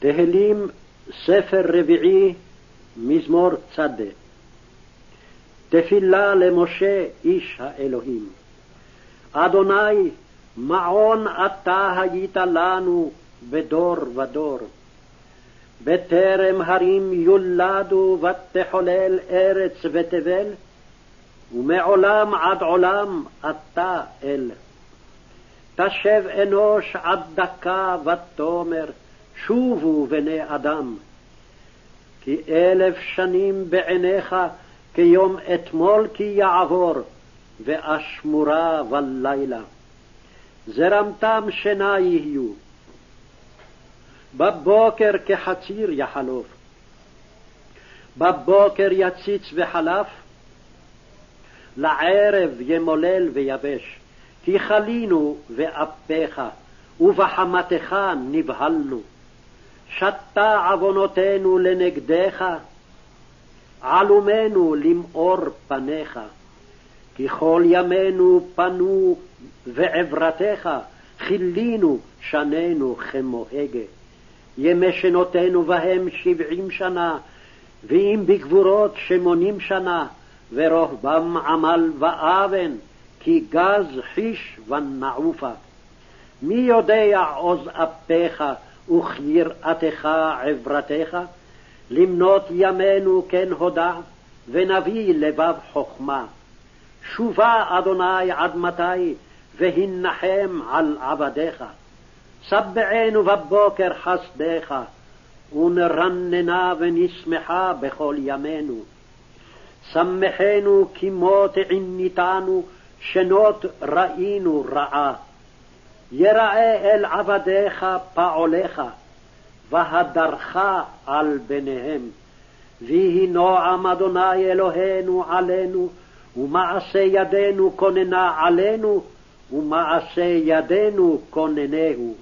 תהילים, ספר רביעי, מזמור צדה. תפילה למשה איש האלוהים. אדוני, מעון אתה היית לנו בדור ודור. בטרם הרים יולדו ותחולל ארץ ותבל, ומעולם עד עולם אתה אל. תשב אנוש עד דקה ותאמר, שובו בני אדם. כי אלף שנים בעיניך כיום אתמול כי יעבור, ואשמורה בלילה. זרמתם שינה יהיו. בבוקר כחציר יחלוף. בבוקר יציץ וחלף, לערב ימולל ויבש. כי חלינו ואפיך, ובחמתך נבהלנו. שתה עוונותינו לנגדך, עלומנו למאור פניך. כי כל ימינו פנו ועברתך, כילינו שנינו כמוהגה. ימי שנותינו בהם שבעים שנה, ואם בגבורות שמונים שנה, ורוחבם עמל ואוון, כי גז חיש ונעופה. מי יודע עוז אפיך וכיראתך עברתך? למנות ימינו כן הודע, ונביא לבב חכמה. שובה אדוני עד מתי, והנחם על עבדיך. שבענו בבוקר חסדך, ונרננה ונשמחה בכל ימינו. שמחנו כמו תעניתנו, שנות ראינו רעה. יראה אל עבדיך פעוליך, והדרך על בניהם. ויהי נועם אדוני אלוהינו עלינו, ומעשה ידינו כוננה עלינו, ומעשה ידינו כוננהו.